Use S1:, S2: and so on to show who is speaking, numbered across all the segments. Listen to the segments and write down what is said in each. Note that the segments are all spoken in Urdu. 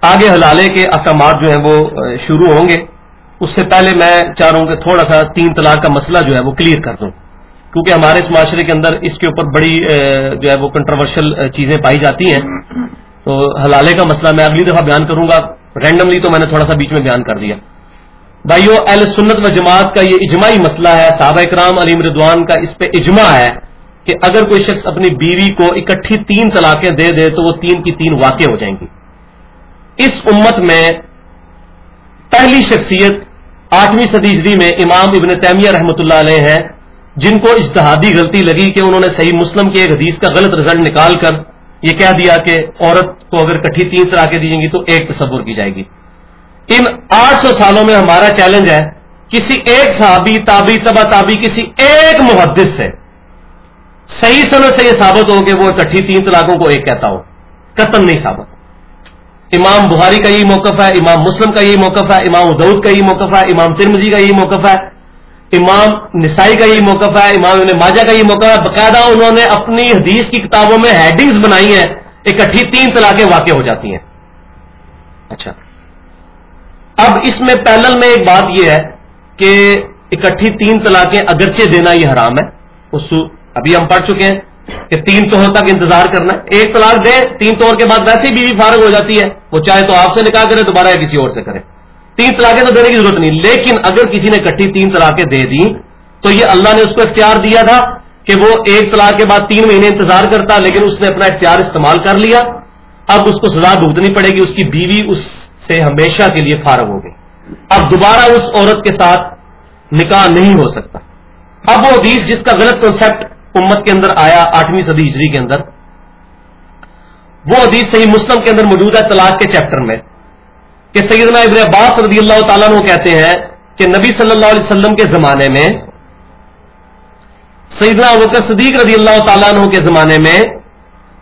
S1: آگے حلالے کے احکامات جو ہیں وہ شروع ہوں گے۔ اس سے پہلے میں چاہ رہا ہوں کہ تھوڑا سا تین طلاق کا مسئلہ جو ہے وہ کلیئر کر دوں۔ کیونکہ ہمارے اس معاشرے کے اندر اس کے اوپر بڑی جو ہے وہ کنٹروورشل چیزیں پائی جاتی ہیں۔ تو حلالے کا مسئلہ میں اگلی دفعہ بیان کروں گا۔ رینڈملی تو میں نے تھوڑا سا بیچ میں بیان کر دیا۔ بھائیو، اہل سنت و جماعت کا یہ اجماعی مسئلہ ہے، صحابہ اکرام علیم ردوان کا اس پہ اجماع ہے۔ کہ اگر کوئی شخص اپنی بیوی کو اکٹھی تین طلاقیں دے دے تو وہ تین کی تین واقع ہو جائیں گی۔ اس امت میں پہلی شخصیت آٹھویں صدی ہجری میں امام ابن تیمیہ رحمۃ اللہ علیہ ہیں، جن کو اجتہادی غلطی لگی کہ انہوں نے صحیح مسلم کی ایک حدیث کا غلط رزلٹ نکال کر یہ کہہ دیا کہ عورت کو اگر کٹھی تین طرح کے دی جائیں گی تو ایک تصور کی جائے گی۔ ان آٹھ سو سالوں میں ہمارا چیلنج ہے، کسی ایک صحابی تابی تبا تابی کسی ایک محدث سے صحیح صنعت سے یہ ثابت ہو کہ وہ اکٹھی تین طلاقوں کو ایک کہتا ہو۔ قتل نہیں ثابت۔ امام بخاری کا یہی موقف ہے، امام مسلم کا یہی موقف ہے، امام ادود کا یہی موقف ہے، امام ترمزی کا یہی موقف ہے، امام نسائی کا یہی موقف ہے، امام ابن ماجہ کا یہ موقف ہے۔ باقاعدہ انہوں نے اپنی حدیث کی کتابوں میں ہیڈنگز بنائی ہیں اکٹھی تین طلاقیں واقع ہو جاتی ہیں۔ اچھا۔ اب اس میں پیلل میں ایک بات یہ ہے کہ اکٹھی تین طلاقیں اگرچہ دینا یہ حرام ہے، اس ابھی ہم پڑھ چکے ہیں کہ تین توہر تک انتظار کرنا ہے۔ ایک طلاق دے تین توہر کے بعد ویسے ہی بیوی فارغ ہو جاتی ہے۔ وہ چاہے تو آپ سے نکاح کرے، دوبارہ یا کسی اور سے کرے۔ تین طلاقیں تو دینے کی ضرورت نہیں، لیکن اگر کسی نے کٹھی تین طلاقیں دے دی تو یہ اللہ نے اس کو اختیار دیا تھا کہ وہ ایک طلاق کے بعد تین مہینے انتظار کرتا، لیکن اس نے اپنا اختیار استعمال کر لیا۔ اب اس کو سزا بھگتنی پڑے گی، اس کی بیوی اس سے ہمیشہ کے لیے فارغ ہو گئی۔ اب دوبارہ اس عورت کے ساتھ نکاح نہیں ہو سکتا۔ اب وہ حدیث جس کا غلط کنسپٹ امت کے اندر آیا آٹھویں صدی ہجری کے اندر۔ وہ حدیث صحیح مسلم کے اندر موجود ہے طلاق کے چیپٹر میں، کہ سیدنا ابن عباس رضی اللہ تعالیٰ عنہ کہتے ہیں کہ نبی صلی اللہ علیہ وسلم کے زمانے میں، سیدنا ابکر صدیق رضی اللہ تعالیٰ عنہ کے زمانے میں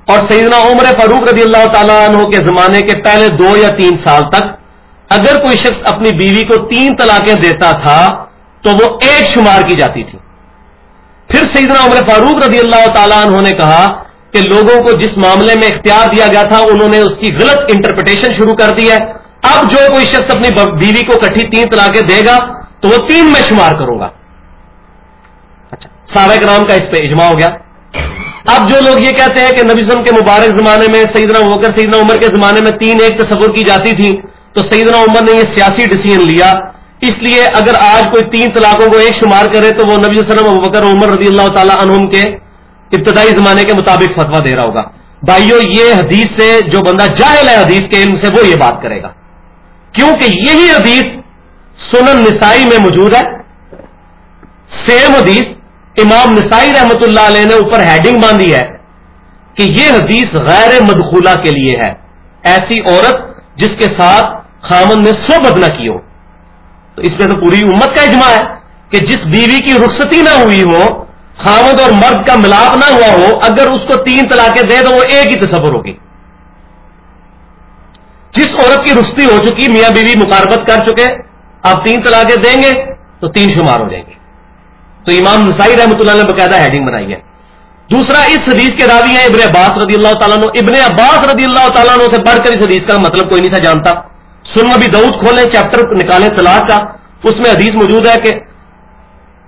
S1: اور سیدنا عمر فاروق رضی اللہ تعالیٰ عنہ کے زمانے کے پہلے دو یا تین سال تک، اگر کوئی شخص اپنی بیوی کو تین طلاقیں دیتا تھا، تو وہ ایک شمار کی جاتی تھی۔ پھر سیدنا عمر فاروق رضی اللہ تعالیٰ عنہ نے کہا کہ لوگوں کو جس معاملے میں اختیار دیا گیا تھا، انہوں نے اس کی غلط انٹرپریٹیشن شروع کر دی ہے۔ اب جو کوئی شخص اپنی بیوی کو کٹھی تین طلاقیں دے گا، تو وہ تین میں شمار کروں گا۔ اچھا سارا کرام کا اس پہ اجماع ہو گیا۔ اب جو لوگ یہ کہتے ہیں کہ نبی سم کے مبارک زمانے میں سیدنا کر سیدنا عمر کے زمانے میں تین ایک تصور کی جاتی تھی تو سیدنا عمر نے یہ سیاسی ڈسیزن لیا۔ اس لیے اگر آج کوئی تین طلاقوں کو ایک شمار کرے تو وہ نبی وسلم بکر، عمر رضی اللہ تعالیٰ عنہم کے ابتدائی زمانے کے مطابق فتوا دے رہا ہوگا۔ بھائیو، یہ حدیث سے جو بندہ جاہل ہے حدیث کے علم سے، وہ یہ بات کرے گا۔ کیونکہ یہی حدیث سنن نسائی میں موجود ہے۔ سیم حدیث امام نسائی رحمت اللہ علیہ نے اوپر ہیڈنگ باندھی ہے کہ یہ حدیث غیر مدخولہ کے لیے ہے۔ ایسی عورت جس کے ساتھ خامن نے صحبت نہ کی ہو۔ تو اس میں تو پوری امت کا اجماع ہے کہ جس بیوی کی رخصتی نہ ہوئی ہو، خامد اور مرد کا ملاپ نہ ہوا ہو، اگر اس کو تین طلاقیں دے تو وہ ایک ہی تصور ہوگی۔ جس عورت کی رخصتی ہو چکی، میاں بیوی مقاربت کر چکے، آپ تین طلاقیں دیں گے تو تین شمار ہو جائیں گے۔ تو امام نسائی رحمۃ اللہ نے باقاعدہ ہیڈنگ بنائی ہے۔ دوسرا، اس حدیث کے راوی ہیں ابن عباس رضی اللہ تعالیٰ ابن عباس رضی اللہ تعالیٰ سے پڑھ کر اس حدیث کا مطلب کوئی نہیں تھا، جانتا۔ سن بھی دعود کھولیں چیپٹر نکالیں طلاق کا۔ اس میں حدیث موجود ہے کہ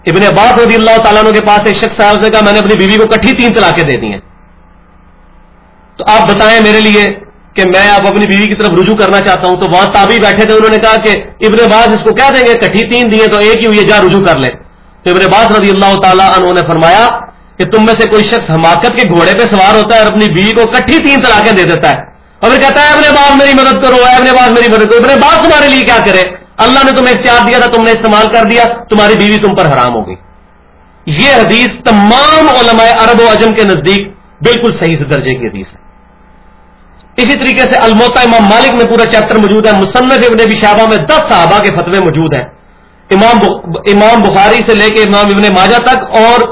S1: ابن عباس رضی اللہ تعالیٰ کے پاس ایک شخص صاحب سے کہا، میں نے اپنی بیوی کو کٹھی تین طلاقیں دے دی ہیں۔ تو آپ بتائیں میرے لیے کہ میں اب اپنی بیوی کی طرف رجوع کرنا چاہتا ہوں۔ تو وہاں تابی بیٹھے تھے، انہوں نے کہا کہ ابن باز اس کو کہہ دیں گے، کٹھی تین دیے تو ایک ہی ہوئی جا رجوع کر لے۔ تو ابن باز رضی اللہ تعالیٰ عنہ نے فرمایا کہ تم میں سے کوئی شخص حماقت کے گھوڑے پہ سوار ہوتا ہے اور اپنی بیوی کو کٹھی تین طلاقیں دے دیتا ہے۔ اور پھر کہتا ہے ابن باز میری مدد کرو ابن باز میری مدد کرو. ابن باز تمہارے لیے کیا کرے؟ اللہ نے تمہیں اختیار دیا تھا، تم نے استعمال کر دیا، تمہاری بیوی تم پر حرام ہوگی یہ حدیث تمام علماء عرب و عجم کے نزدیک بالکل صحیح سے درجے کی حدیث ہے۔ اسی طریقے سے الموتا امام مالک میں پورا چیپٹر موجود ہے، مصنف ابن ابی میں دس صحابہ کے فتوے موجود ہیں۔ امام امام بخاری سے لے کے امام ابن ماجہ تک اور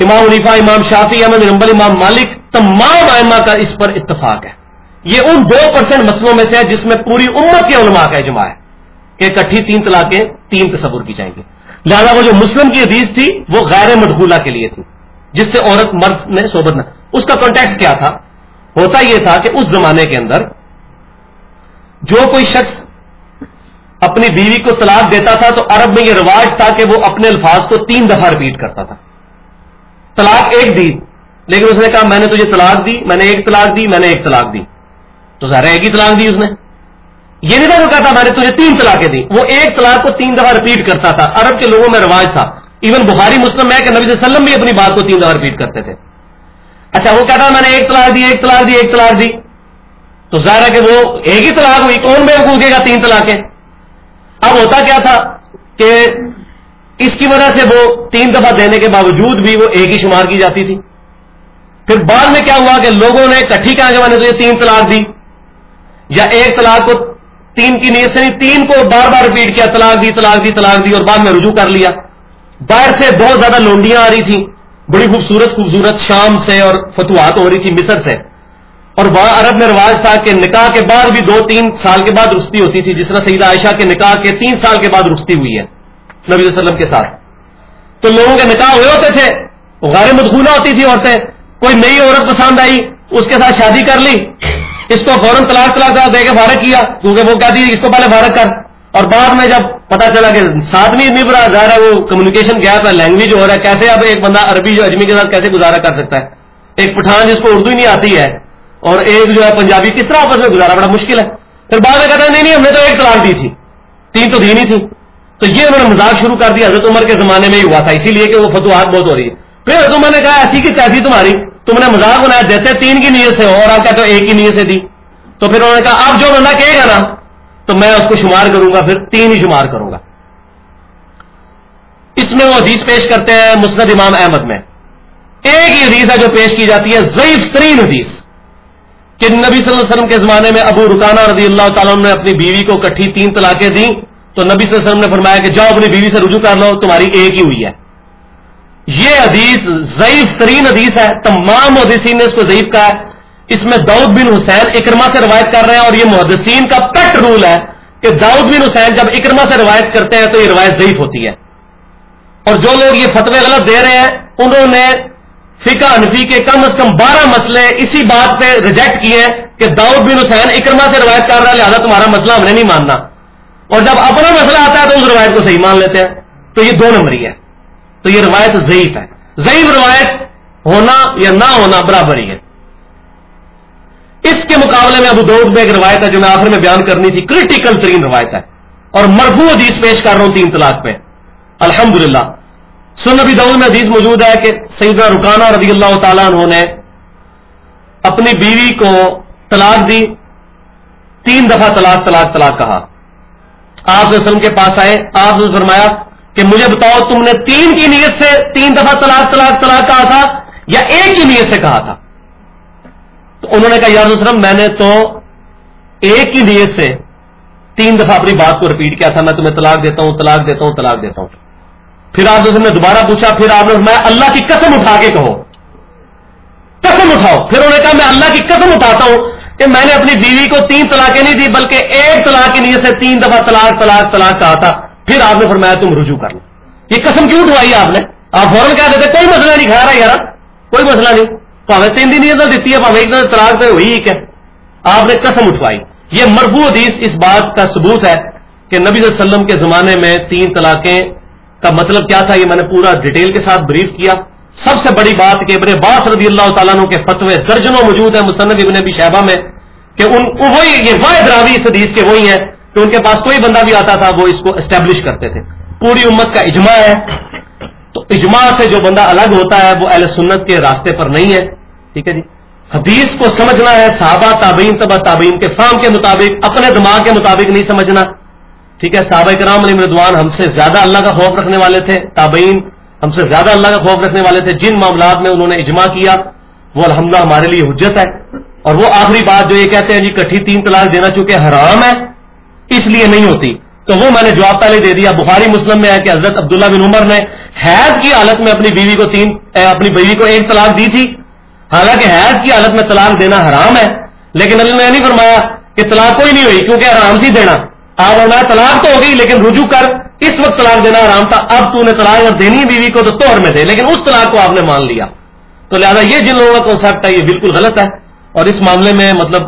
S1: امام عنیفا امام شافی احمد رمبل امام مالک، تمام ائمہ کا اس پر اتفاق ہے۔ یہ ان دو پرسینٹ مسئلوں میں سے ہے جس میں پوری امت کے علماء کا اجماع ہے کہ کٹھی تین طلاقیں تین تصور کی جائیں گی۔ لہذا وہ جو مسلم کی حدیث تھی وہ غیر مدغولہ کے لیے تھی، جس سے عورت مرد نے صحبت نہ اس کا کانٹیکٹ کیا تھا؟ ہوتا یہ تھا کہ اس زمانے کے اندر جو کوئی شخص اپنی بیوی کو طلاق دیتا تھا تو عرب میں یہ رواج تھا کہ وہ اپنے الفاظ کو تین دفعہ رپیٹ کرتا تھا۔ طلاق ایک دی، لیکن اس نے کہا، میں نے تجھے طلاق دی، میں نے ایک طلاق دی، میں نے ایک طلاق دی۔ تو ظاہر ایک ہی طلاق دی اس نے۔ یہ نہیں تھا وہ کہتا میں نے تجھے تین طلاقیں دی وہ ایک طلاق کو تین دفعہ رپیٹ کرتا تھا۔ عرب کے لوگوں میں رواج تھا۔ ایون بخاری، مسلم ہے کہ نبی صلی اللہ علیہ وسلم بھی اپنی بات کو تین دفعہ رپیٹ کرتے تھے۔ اچھا وہ کہتا میں نے ایک طلاق دی، ایک طلاق دی، ایک طلاق دی۔ تو ظاہر ہے کہ وہ ایک ہی طلاق ہوئی، کون میں پوچھے گا تین طلاقیں؟ اب ہوتا کیا تھا کہ اس کی وجہ سے وہ تین دفعہ دینے کے باوجود بھی وہ ایک ہی شمار کی جاتی تھی۔ پھر بعد میں کیا ہوا کہ لوگوں نے کٹھی کہا کہ میں نے تو یہ تین طلاق دی۔ یا ایک طلاق کو تین کی نیت سے نہیں، تین کو بار بار ریپیٹ کیا، طلاق دی طلاق دی طلاق دی اور بعد میں رجوع کر لیا۔ باہر سے بہت زیادہ لونڈیاں آ رہی تھیں، بڑی خوبصورت خوبصورت شام سے اور فتوحات ہو رہی تھی مصر سے۔ اور وہاں عرب میں رواج تھا کہ نکاح کے بعد بھی دو، تین سال کے بعد رخصتی ہوتی تھی، جس طرح سیدہ عائشہ کے نکاح کے تین سال کے بعد رخصتی ہوئی ہے نبی صلی اللہ علیہ وسلم کے ساتھ۔ تو لوگوں کے نکاح ہوئے ہوتے تھے غیر مدخولہ ہوتی تھی عورتیں، کوئی نئی عورت پسند آئی، اس کے ساتھ شادی کر لی۔ اس کو فوراً طلاق طلاق دے کے فارغ کیا، کیونکہ وہ کہتی ہے اس کو پہلے فارغ کر۔ اور بعد میں جب پتا چلا کہ ساتھ میں اتنی بڑا ظاہر ہے، وہ کمیونیکیشن گیپ ہے لینگویج ہو رہا ہے، کیسے اب ایک بندہ عربی جو اجمی کے ساتھ کیسے گزارا کر سکتا ہے؟ ایک پٹھان جس کو اردو ہی نہیں آتی ہے، اور ایک جو ہے پنجابی کس طرح آپس میں گزارا، بڑا مشکل ہے۔ پھر بعد میں کہتا ہے، نہیں نہیں، ہم نے تو ایک طلاق دی تھی۔ تین تو دی نہیں تھی۔ تو یہ انہوں نے مزاق شروع کر دیا، حضرت عمر کے زمانے میں ہی ہوا تھا، اسی لیے کہ وہ فتوحات بہت ہو رہی ہے پھر حضرت عمر نے کہا، ایسی کی کیسی تمہاری؟ تم نے مزاق بنایا، جیسے تین کی نیت سے ہو اور آپ کہتے ہو ایک کی نیت سے دی۔ تو پھر انہوں نے کہا، آپ جو بندہ کہے گا نا، تو میں اس کو شمار کروں گا، پھر تین ہی شمار کروں گا۔ اس میں وہ حدیث پیش کرتے ہیں مسند امام احمد میں۔ ایک ہی حدیث ہے جو پیش کی جاتی ہے، ضعیف ترین حدیث۔ کہ نبی صلی اللہ علیہ وسلم کے زمانے میں ابو رکانہ رضی اللہ تعالیٰ نے اپنی بیوی کو کٹھی تین طلاقیں دیں۔ تو نبی صلی اللہ علیہ وسلم نے فرمایا کہ جاؤ اپنی بیوی سے رجوع کر لو، تمہاری ایک ہی ہوئی ہے۔ یہ حدیث ضعیف ترین حدیث ہے، تمام محدثین نے اس کو ضعیف کہا ہے۔ اس میں داؤد بن حسین اکرما سے روایت کر رہے ہیں اور یہ محدثین کا پیٹ رول ہے کہ داؤد بن حسین جب اکرما سے روایت کرتے ہیں تو یہ روایت ضعیف ہوتی ہے۔ اور جو لوگ یہ فتوے غلط دے رہے ہیں، انہوں نے فقہ انفی کے کم از کم بارہ مسئلے اسی بات پہ ریجیکٹ کیے کہ داؤد بن حسین اکرما سے روایت کر رہا ہے، لہٰذا تمہارا مسئلہ ہم نے نہیں ماننا۔ اور جب اپنا مسئلہ آتا ہے تو اس روایت کو صحیح مان لیتے ہیں۔ تو یہ دو نمبری ہے۔ تو یہ روایت ضعیف ہے۔ ضعیف روایت ہونا یا نہ ہونا برابر ہی ہے۔ اس کے مقابلے میں ابو دعود میں ایک روایت ہے جو میں آخر میں بیان کرنی تھی کریٹیکل ترین روایت ہے۔ اور مرفوع حدیث پیش کر رہا ہوں تین طلاق پہ۔ الحمدللہ۔ سن نبی دعود میں حدیث موجود ہے کہ سیدہ رکانہ رضی اللہ تعالیٰ انہوں نے اپنی بیوی کو طلاق دی، تین دفعہ طلاق طلاق طلاق کہا۔ آپ وسلم کے پاس آئے، آپ نے فرمایا کہ مجھے بتاؤ تم نے تین کی نیت سے تین دفعہ طلاق طلاق طلاق کہا تھا یا ایک کی نیت سے کہا تھا؟ تو انہوں نے کہا یاد وسلم میں نے تو ایک کی نیت سے تین دفعہ اپنی بات کو رپیٹ کیا تھا۔ میں تمہیں طلاق دیتا ہوں، طلاق دیتا ہوں، طلاق دیتا ہوں۔ پھر آپ نے دوبارہ پوچھا، پھر آپ نے میں اللہ کی قسم اٹھا کے کہو۔ قسم اٹھاؤ۔ پھر انہوں نے کہا، میں اللہ کی قسم اٹھاتا ہوں کہ میں نے اپنی بیوی کو تین طلاقیں نہیں دی، بلکہ ایک طلاق کی نیت سے تین دفعہ طلاق طلاق طلاق کہا تھا۔ پھر آپ نے فرمایا تم رجوع کر لو۔ یہ قسم کیوں اٹھوائی آپ نے؟ آپ فوراً کہہ دیتے، کوئی مسئلہ نہیں کھا رہا یار، کوئی مسئلہ نہیں۔ پاوے تین دن نیت دیتی ہے، پاوے ایک دن طلاق تو ہوئی کیا۔ آپ نے قسم اٹھوائی۔ یہ مربو حدیث اس بات کا ثبوت ہے کہ نبی صلی اللہ علیہ وسلم کے زمانے میں تین طلاقیں کا مطلب کیا تھا؟ یہ میں نے پورا ڈیٹیل کے ساتھ بریف کیا۔ سب سے بڑی بات کہ ابن باس رضی اللہ تعالیٰ کے فتوے درجنوں موجود ہیں، مصنف ابن ابی شہبہ میں، کہ ان وہی یہ واحد راوی اس حدیث کے وہی ہیں کہ ان کے پاس کوئی بندہ بھی آتا تھا، وہ اس کو اسٹیبلش کرتے تھے۔ پوری امت کا اجماع ہے۔ تو اجماع سے جو بندہ الگ ہوتا ہے، وہ اہل سنت کے راستے پر نہیں ہے۔ ٹھیک ہے جی؟ حدیث کو سمجھنا ہے، صحابہ، تابعین تبا تابعین کے فام کے مطابق، اپنے دماغ کے مطابق نہیں سمجھنا۔ ٹھیک ہے، صحابہ کرام علی مردوان ہم سے زیادہ اللہ کا خوف رکھنے والے تھے، تابعین ہم سے زیادہ اللہ کا خوف رکھنے والے تھے۔ جن معاملات میں انہوں نے اجماع کیا، وہ الحمدہ ہمارے لیے حجت ہے۔ اور وہ آخری بات جو یہ کہتے ہیں جی کٹھی تین طلاق دینا چونکہ حرام ہے۔ اس لیے نہیں ہوتی۔ تو وہ میں نے جواب پہلے دے دیا۔ بخاری مسلم میں ہے کہ حضرت عبداللہ بن عمر نے حیض کی حالت میں اپنی بیوی کو تین اپنی بیوی کو ایک طلاق دی تھی۔ حالانکہ حیض کی حالت میں طلاق دینا حرام ہے۔ لیکن اللہ نے نہیں فرمایا کہ طلاق کوئی نہیں ہوئی، کیونکہ حرام سی دینا۔ آپ اور طلاق تو ہو گئی، لیکن رجوع کر اس وقت طلاق دینا آرام تھا۔ اب تو نے طلاق اگر دینی بیوی کو تو توہر میں دے، لیکن اس طلاق کو آپ نے مان لیا۔ تو لہٰذا یہ جن لوگوں کا کانسیپٹ ہے، یہ بالکل غلط ہے۔ اور اس معاملے میں مطلب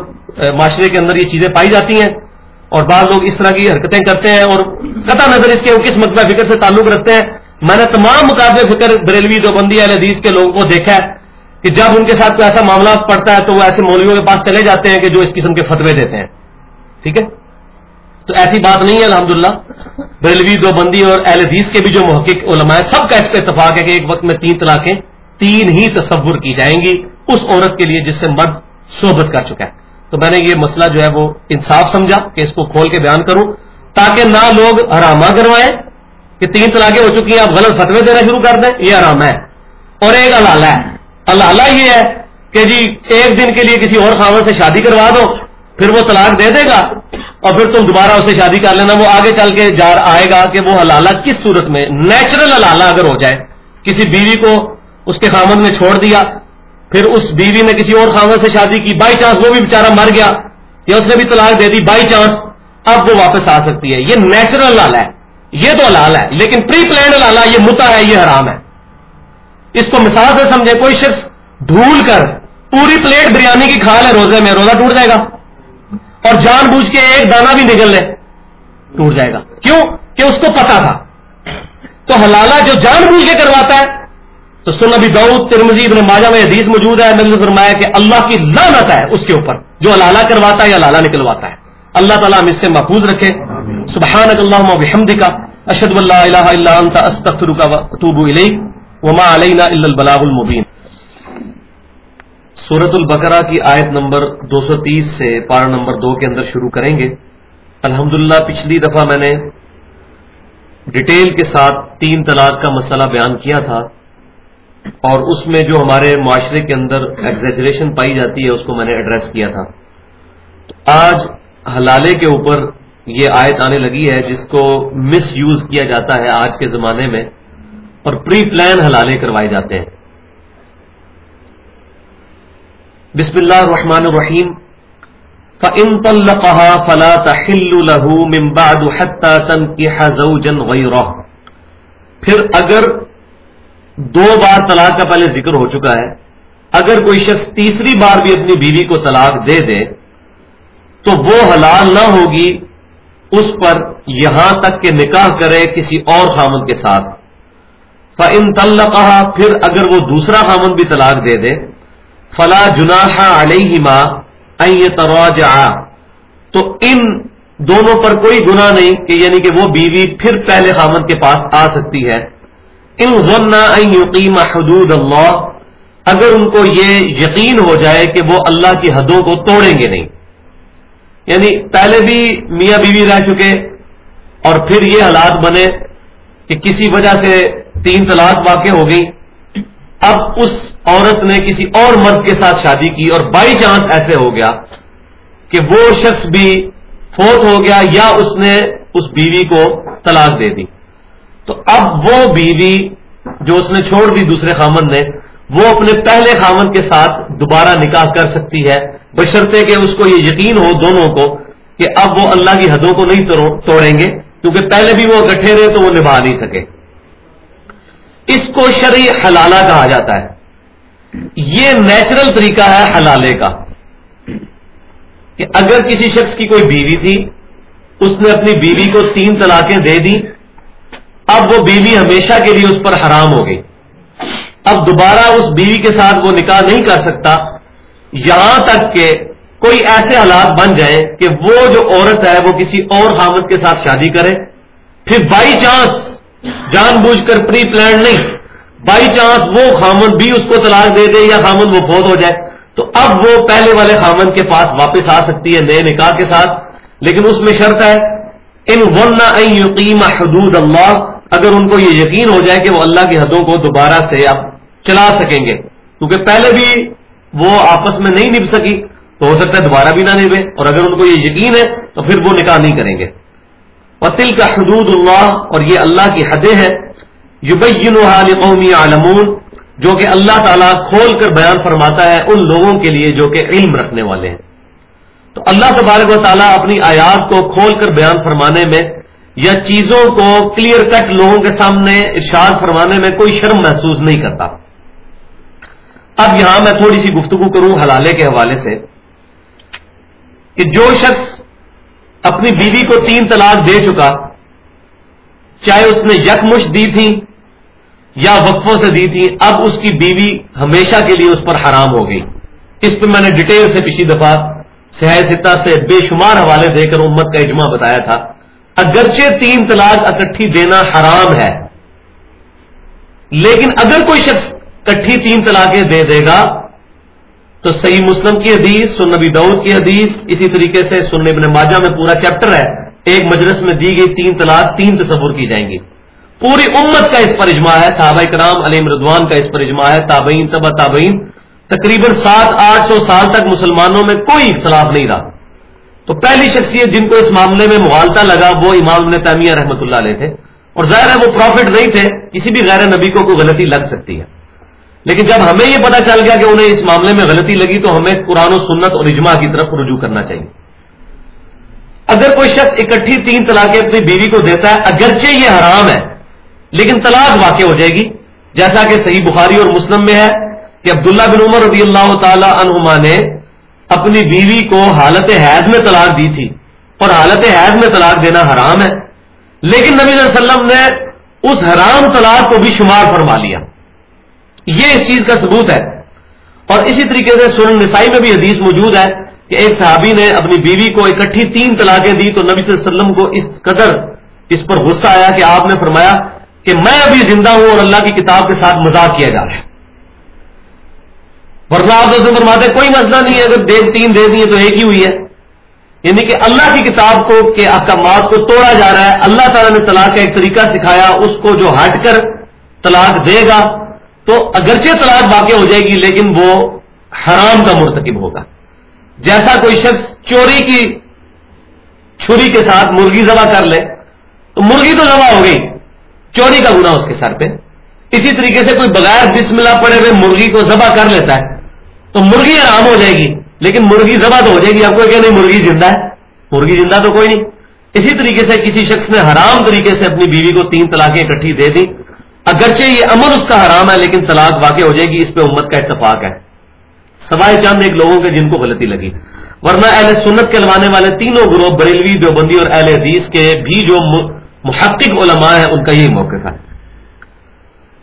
S1: معاشرے کے اندر یہ چیزیں پائی جاتی ہیں۔ اور بعض لوگ اس طرح کی حرکتیں کرتے ہیں اور قطع نظر اس کے کس مطلب فکر سے تعلق رکھتے ہیں۔ میں نے تمام مقابلے فکر بریلوی جو بندی حدیث کے لوگوں کو دیکھا ہے کہ جب ان کے ساتھ کوئی ایسا معاملہ پڑتا ہے تو وہ ایسے مولویوں کے پاس چلے جاتے ہیں کہ جو اس قسم کے فتوے دیتے ہیں۔ ٹھیک ہے؟ تو ایسی بات نہیں ہے، الحمدللہ۔ بریلوی دو بندی اور اہل حدیث کے بھی جو محقق علماء ہے سب کا اس پہ اتفاق ہے کہ ایک وقت میں تین طلاقیں تین ہی تصور کی جائیں گی۔ اس عورت کے لیے جس سے مرد صحبت کر چکا ہے۔ تو میں نے یہ مسئلہ جو ہے وہ انصاف سمجھا کہ اس کو کھول کے بیان کروں تاکہ نہ لوگ حرامہ کروائیں کہ تین طلاقیں ہو چکی ہیں، آپ غلط فتوے دینا شروع کر دیں، یہ حرام ہے۔ اور ایک الالہ ہے۔ الالہ یہ ہے کہ جی ایک دن کے لیے کسی اور خاون سے شادی کروا دو، پھر وہ طلاق دے دے گا اور پھر تم دوبارہ اسے شادی کر لینا، وہ آگے چل کے جا آئے گا کہ وہ حلالہ کس صورت میں نیچرل حلالہ اگر ہو جائے، کسی بیوی کو اس کے خامن میں چھوڑ دیا پھر اس بیوی نے کسی اور خامن سے شادی کی بائی چانس وہ بھی بےچارا مر گیا، یا اس نے بھی طلاق دے دی بائی چانس اب وہ واپس آ سکتی ہے۔ یہ نیچرل لال ہے۔ یہ تو لال ہے، لیکن پری پلانڈ لالا یہ متا ہے، یہ حرام ہے۔ اس کو مثال سے سمجھے کوئی شخص ڈھول کر پوری پلیٹ بریانی کی کھا لے، روزے میں روزہ ٹوٹ جائے گا۔ اور جان بوجھ کے ایک دانہ بھی نکل لے، ٹوٹ جائے گا۔ کیوں؟ کہ اس کو پتا تھا۔ تو حلالہ جو جان بوجھ کے کرواتا ہے تو سن ابھی دعود ترمزی ابن ماجہ میں حدیث موجود ہے نے فرمایا کہ اللہ کی لانت ہے اس کے اوپر، جو علالہ کرواتا ہے یا لالا نکلواتا ہے۔ اللہ تعالیٰ ہم اس سے محفوظ رکھے۔ سبحان اللہ بحمد کا اشد اللہ الہ الا انت، استغفرک واتوب الیک۔ وما علینا الا البلاغ المبین۔ سورت البقرہ کی آیت نمبر دو سو تیس سے پارا نمبر دو کے اندر شروع کریں گے۔ الحمدللہ، پچھلی دفعہ میں نے ڈیٹیل کے ساتھ تین طلاق کا مسئلہ بیان کیا تھا۔ اور اس میں جو ہمارے معاشرے کے اندر ایگزیجریشن پائی جاتی ہے، اس کو میں نے ایڈریس کیا تھا۔ تو آج حلالے کے اوپر یہ آیت آنے لگی ہے، جس کو مس یوز کیا جاتا ہے آج کے زمانے میں، اور پری پلان حلالے کروائے جاتے ہیں۔ بسم اللہ الرحمن الرحیم۔ فَإِن طَلَّقَهَا فَلَا تَحِلُّ لَهُ مِن بَعْدُ حَتَّى تَنْكِحَ زَوْجًا غَيْرَهُ۔ پھر اگر دو بار طلاق کا پہلے ذکر ہو چکا ہے۔ اگر کوئی شخص تیسری بار بھی اپنی بیوی کو طلاق دے دے، تو وہ حلال نہ ہوگی، اس پر یہاں تک کہ نکاح کرے کسی اور خامن کے ساتھ۔ فن تل کہا پھر اگر وہ دوسرا خامن بھی طلاق دے دے، فلا جناح علیہ ماں تراجع تو ان دونوں پر کوئی گناہ نہیں کہ یعنی کہ وہ بیوی پھر پہلے خامن کے پاس آ سکتی ہے۔ ان غنا یقین حدود اللہ، اگر ان کو یہ یقین ہو جائے کہ وہ اللہ کی حدوں کو توڑیں گے نہیں۔ یعنی پہلے بھی میاں بیوی رہ چکے اور پھر یہ حالات بنے کہ کسی وجہ سے تین طلاق واقع ہو گئی۔ اب اس عورت نے کسی اور مرد کے ساتھ شادی کی اور بائی چانس ایسے ہو گیا کہ وہ شخص بھی فوت ہو گیا یا اس نے اس بیوی کو طلاق دے دی۔ تو اب وہ بیوی جو اس نے چھوڑ دی دوسرے خامن نے، وہ اپنے پہلے خامن کے ساتھ دوبارہ نکاح کر سکتی ہے۔ بشرطے کہ اس کو یہ یقین ہو دونوں کو کہ اب وہ اللہ کی حدوں کو نہیں توڑیں گے، کیونکہ پہلے بھی وہ گٹھے رہے تو وہ نبھا نہیں سکے۔ اس کو شرعی حلالہ کہا جاتا ہے۔ یہ نیچرل طریقہ ہے حلالے کا۔ کہ اگر کسی شخص کی کوئی بیوی تھی، اس نے اپنی بیوی کو تین طلاقیں دے دی اب وہ بیوی ہمیشہ کے لیے اس پر حرام ہو گئی۔ اب دوبارہ اس بیوی کے ساتھ وہ نکاح نہیں کر سکتا۔ یہاں تک کہ کوئی ایسے حالات بن جائیں کہ وہ جو عورت ہے وہ کسی اور حامد کے ساتھ شادی کرے۔ پھر بائی چانس جان بوجھ کر پری پلان نہیں، بائی چانس وہ خامن بھی اس کو طلاق دے دے یا خامن وہ فوت ہو جائے۔ تو اب وہ پہلے والے خامن کے پاس واپس آ سکتی ہے نئے نکاح کے ساتھ، لیکن اس میں شرط ہے، ان ون یقین حدود اللہ اگر ان کو یہ یقین ہو جائے کہ وہ اللہ کی حدوں کو دوبارہ سے اب چلا سکیں گے، کیونکہ پہلے بھی وہ آپس میں نہیں نب سکی، تو ہو سکتا ہے دوبارہ بھی نہ نبے اور اگر ان کو یہ یقین ہے، تو پھر وہ نکاح نہیں کریں گے۔ وطل کا حدود اللہ اور یہ اللہ کی حدیں ہیں۔ یوبین قومی عالمون جو کہ اللہ تعالیٰ کھول کر بیان فرماتا ہے ان لوگوں کے لیے جو کہ علم رکھنے والے ہیں۔ تو اللہ تبارک و تعالیٰ اپنی آیات کو کھول کر بیان فرمانے میں یا چیزوں کو کلیئر کٹ لوگوں کے سامنے ارشاد فرمانے میں کوئی شرم محسوس نہیں کرتا۔ اب یہاں میں تھوڑی سی گفتگو کروں حلالے کے حوالے سے کہ جو شخص اپنی بیوی کو تین طلاق دے چکا، چاہے اس نے یکمش دی تھی یا وقفوں سے دی تھی، اب اس کی بیوی ہمیشہ کے لیے اس پر حرام ہو گئی۔ اس پہ میں نے ڈیٹیل سے پچھلی دفعہ ستا سے بے شمار حوالے دے کر امت کا اجماع بتایا تھا۔ اگرچہ تین طلاق اکٹھی دینا حرام ہے، لیکن اگر کوئی شخص کٹھی تین طلاقیں دے دے گا، تو صحیح مسلم کی حدیث سن نبی دعود کی حدیث، اسی طریقے سے سن ابن ماجہ میں پورا چیپٹر ہے۔ ایک مجلس میں دی گئی تین طلاق، تین تصور کی جائیں گی۔ پوری امت کا اس پر اجماع ہے، صحابہ کرام علیم ردوان کا اس پر اجماع ہے، تابعین تبا تابعین۔ تقریباً سات، آٹھ سو سال تک مسلمانوں میں کوئی اختلاف نہیں رہا۔ تو پہلی شخصیت جن کو اس معاملے میں مغالتا لگا وہ امام نے تعمیہ رحمۃ اللہ علیہ تھے۔ اور ظاہر ہے وہ پروفٹ نہیں تھے، کسی بھی غیر نبی کو کوئی غلطی لگ سکتی ہے۔ لیکن جب ہمیں یہ پتا چل گیا کہ انہیں اس معاملے میں غلطی لگی تو ہمیں قرآن و سنت اور اجماع کی طرف رجوع کرنا چاہیے۔ اگر کوئی شخص اکٹھی تین طلاقیں اپنی بیوی کو دیتا ہے، اگرچہ یہ حرام ہے، لیکن طلاق واقع ہو جائے گی، جیسا کہ صحیح بخاری اور مسلم میں ہے کہ عبداللہ بن عمر رضی اللہ تعالی عنہما نے اپنی بیوی کو حالت حید میں طلاق دی تھی اور حالت حید میں طلاق دینا حرام ہے۔ لیکن نبی صلی اللہ علیہ وسلم نے اس حرام طلاق کو بھی شمار فرما لیا۔ یہ اس چیز کا ثبوت ہے۔ اور اسی طریقے سے سورن نسائی میں بھی حدیث موجود ہے کہ ایک صحابی نے اپنی بیوی کو اکٹھی تین طلاقیں دی تو نبی صلی اللہ علیہ وسلم کو اس قدر اس پر غصہ آیا کہ آپ نے فرمایا کہ میں ابھی زندہ ہوں اور اللہ کی کتاب کے ساتھ مذاق کیا جا رہا ہے۔ ورنہ آپ دوست فرماتے کوئی مسئلہ نہیں ہے، اگر دیو تین دے دیے تو ایک ہی ہوئی ہے۔ یعنی کہ اللہ کی کتاب کو کے احکامات کو توڑا جا رہا ہے، اللہ تعالیٰ نے طلاق کا ایک طریقہ سکھایا، اس کو جو ہٹ کر طلاق دے گا، تو اگرچہ طلاق واقع ہو جائے گی، لیکن وہ حرام کا مرتکب ہوگا۔ جیسا کوئی شخص چوری کی چھری کے ساتھ مرغی ذبح کر لے، تو مرغی تو ذبح ہو گئی، چوری کا گنا اس کے سر پہ۔ اسی طریقے سے کوئی بغیر بسم اللہ پڑے ہوئے مرغی کو ذبح کر لیتا ہے۔ تو مرغی آرام ہو جائے گی، لیکن مرغی ذبح تو ہو جائے گی، آپ کو کہ نہیں، مرغی زندہ ہے۔ مرغی زندہ تو کوئی نہیں۔ اسی طریقے سے کسی شخص نے حرام طریقے سے اپنی بیوی کو تین طلاقیں اکٹھی دے دی۔ اگرچہ یہ امن اس کا حرام ہے، لیکن طلاق واقع ہو جائے گی، اس پہ امت کا اتفاق ہے۔ سوائے چند ایک لوگوں کے جن کو غلطی لگی۔ ورنہ اہل سنت کے لوانے والے تینوں گروہ بریلوی دیوبندی اور اہل حدیث کے بھی جو محقق علماء ہیں، ان کا یہی موقع تھا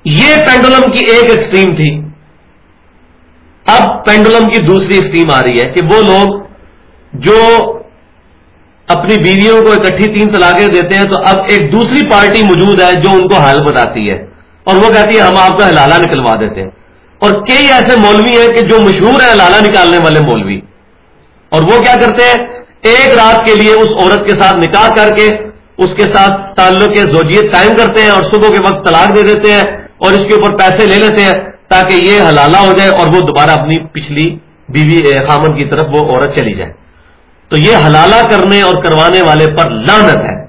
S1: یہ پینڈولم کی ایک اسٹریم تھی۔ اب پینڈولم کی دوسری اسٹریم آ رہی ہے کہ وہ لوگ جو اپنی بیویوں کو اکٹھی تین طلاقیں دیتے ہیں، تو اب ایک دوسری پارٹی موجود ہے جو ان کو حال بتاتی ہے۔ اور وہ کہتی ہے، ہم آپ کا حلالہ نکلوا دیتے ہیں۔ اور کئی ایسے مولوی ہیں کہ جو مشہور ہیں حلالہ نکالنے والے مولوی۔ اور وہ کیا کرتے ہیں؟ ایک رات کے لیے اس عورت کے ساتھ نکاح کر کے اس کے ساتھ تعلق زوجیت قائم کرتے ہیں اور صبح کے وقت طلاق دے دیتے ہیں اور اس کے اوپر پیسے لے لیتے ہیں۔ تاکہ یہ حلالہ ہو جائے اور وہ دوبارہ اپنی پچھلی بیوی خامن کی طرف وہ عورت چلی جائے۔ تو یہ حلالہ کرنے اور کروانے والے پر لانت ہے۔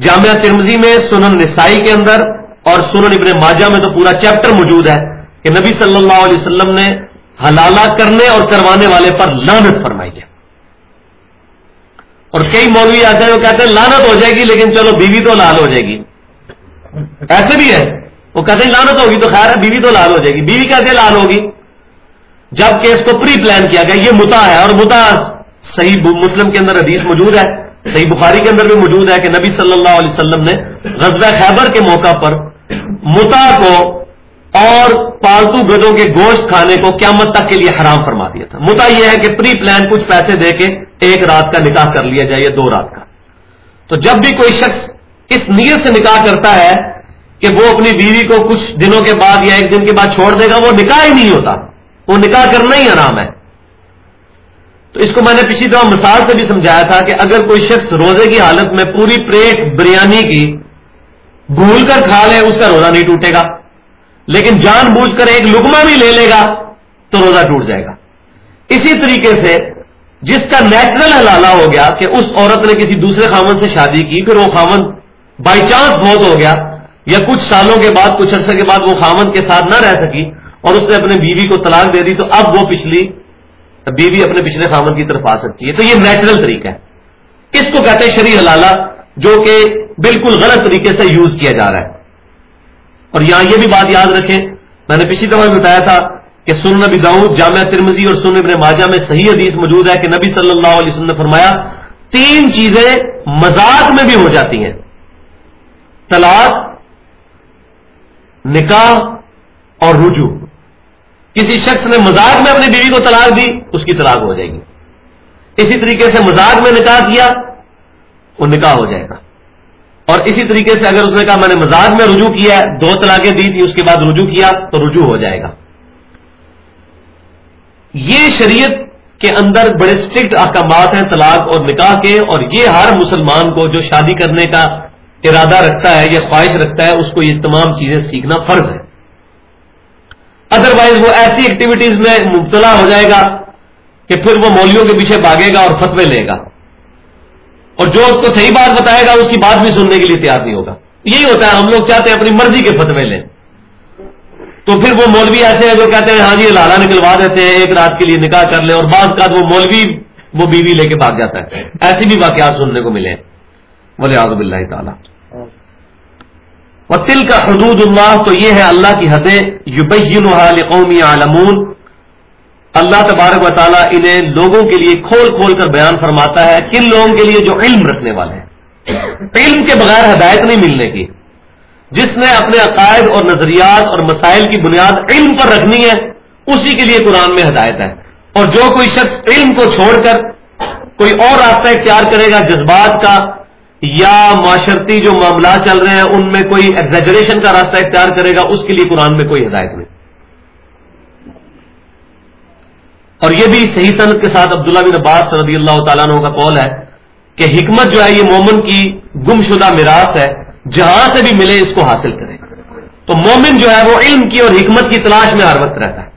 S1: جامعہ ترمزی میں سنن نسائی کے اندر اور سنن ابن ماجہ میں تو پورا چیپٹر موجود ہے کہ نبی صلی اللہ علیہ وسلم نے حلالہ کرنے اور کروانے والے پر لانت فرمائی ہے۔ اور کئی مولوی ایسے ہیں وہ کہتے ہیں لانت ہو جائے گی، لیکن چلو بیوی تو لال ہو جائے گی۔ ایسے بھی ہے۔ وہ کہتے ہیں لانت ہوگی تو خیر ہے، بیوی تو لال ہو جائے گی۔ بیوی کیسے لال ہوگی۔ جبکہ اس کو پری پلان کیا گیا، یہ متا ہے اور متا صحیح مسلم کے اندر حدیث موجود ہے، صحیح بخاری کے اندر بھی موجود ہے کہ نبی صلی اللہ علیہ وسلم نے غزہ خیبر کے موقع پر متا کو اور پالتو گدوں کے گوشت کھانے کو قیامت تک کے لیے حرام فرما دیا تھا۔ متا یہ ہے کہ پری پلان کچھ پیسے دے کے ایک رات کا نکاح کر لیا جائے دو رات کا۔ تو جب بھی کوئی شخص اس نیت سے نکاح کرتا ہے کہ وہ اپنی بیوی کو کچھ دنوں کے بعد یا ایک دن کے بعد چھوڑ دے گا، وہ نکاح ہی نہیں ہوتا۔ وہ نکاح کرنا ہی آرام ہے۔ تو اس کو میں نے پچھلی دفعہ مثال سے بھی سمجھایا تھا کہ اگر کوئی شخص روزے کی حالت میں پوری پلیٹ بریانی کی بھول کر کھا لے، اس کا روزہ نہیں ٹوٹے گا۔ لیکن جان بوجھ کر ایک لکما بھی لے لے گا تو روزہ ٹوٹ جائے گا۔ اسی طریقے سے جس کا نیچرل حلالہ ہو گیا کہ اس عورت نے کسی دوسرے خامن سے شادی کی، پھر وہ خامن بائی چانس موت ہو گیا۔ یا کچھ سالوں کے بعد، کچھ عرصے کے بعد وہ خامن کے ساتھ نہ رہ سکی اور اس نے اپنے بیوی کو طلاق دے دی، تو اب وہ پچھلی بیوی اپنے پچھلے خامن کی طرف آ سکتی ہے۔ تو یہ نیچرل طریقہ ہے۔ اس کو کہتے ہیں شریع حلالہ، جو کہ بالکل غلط طریقے سے یوز کیا جا رہا ہے۔ اور یہاں یہ بھی بات یاد رکھیں، میں نے پچھلی دفعہ بتایا تھا کہ سن نبی داؤد، جامعہ ترمزی اور سن ابن ماجہ میں صحیح حدیث موجود ہے کہ نبی صلی اللہ علیہ وسلم نے فرمایا، تین چیزیں مزاق میں بھی ہو جاتی ہیں۔ طلاق نکاح اور رجوع۔ کسی شخص نے مزاق میں اپنی بیوی کو طلاق دی، اس کی طلاق ہو جائے گی۔ اسی طریقے سے مزاق میں نکاح کیا، وہ نکاح ہو جائے گا۔ اور اسی طریقے سے اگر اس نے کہا میں نے مزاق میں رجوع کیا، دو طلاقیں دی تھی اس کے بعد رجوع کیا، تو رجوع ہو جائے گا۔ یہ شریعت کے اندر بڑے اسٹرکٹ احکامات ہیں طلاق اور نکاح کے، اور یہ ہر مسلمان کو جو شادی کرنے کا ارادہ رکھتا ہے یا خواہش رکھتا ہے اس کو یہ تمام چیزیں سیکھنا فرض ہے۔ ادروائز وہ ایسی ایکٹیویٹیز میں مبتلا ہو جائے گا کہ پھر وہ مولیوں کے پیچھے بھاگے گا اور فتوے لے گا۔ اور جو اس کو صحیح بات بتائے گا، اس کی بات بھی سننے کے لیے تیار نہیں ہوگا۔ یہی ہوتا ہے، ہم لوگ چاہتے ہیں اپنی مرضی کے فتوے لیں۔ تو پھر وہ مولوی ایسے ہیں جو کہتے ہیں ہاں جی لالا نکلوا دیتے ہیں، ایک رات کے لیے نکاح کر لیں اور بعض کا وہ مولوی وہ بیوی لے کے بھاگ جاتا ہے۔ ایسی بھی واقعات سننے کو ملے۔ ہیں بولے آزب اللہ تعالیٰ۔ تل کا حدود اللہ تو یہ ہے اللہ کی حدیں یوبین قومی عالمون اللہ تبارک و تعالیٰ انہیں لوگوں کے لیے کھول کھول کر بیان فرماتا ہے کن لوگوں کے لیے جو علم رکھنے والے ہیں۔ علم کے بغیر ہدایت نہیں ملنے کی۔ جس نے اپنے عقائد اور نظریات اور مسائل کی بنیاد علم پر رکھنی ہے اسی کے لیے قرآن میں ہدایت ہے۔ اور جو کوئی شخص علم کو چھوڑ کر کوئی اور راستہ اختیار کرے گا جذبات کا یا معاشرتی جو معاملات چل رہے ہیں، ان میں کوئی ایگزیجریشن کا راستہ اختیار کرے گا، اس کے لیے قرآن میں کوئی ہدایت نہیں۔ اور یہ بھی صحیح صنعت کے ساتھ عبداللہ بن عباس رضی اللہ تعالیٰ عنہ کا قول ہے کہ حکمت جو ہے، یہ مومن کی گم شدہ میراث ہے، جہاں سے بھی ملے اس کو حاصل کرے۔ تو مومن جو ہے، وہ علم کی اور حکمت کی تلاش میں ہر وقت رہتا ہے۔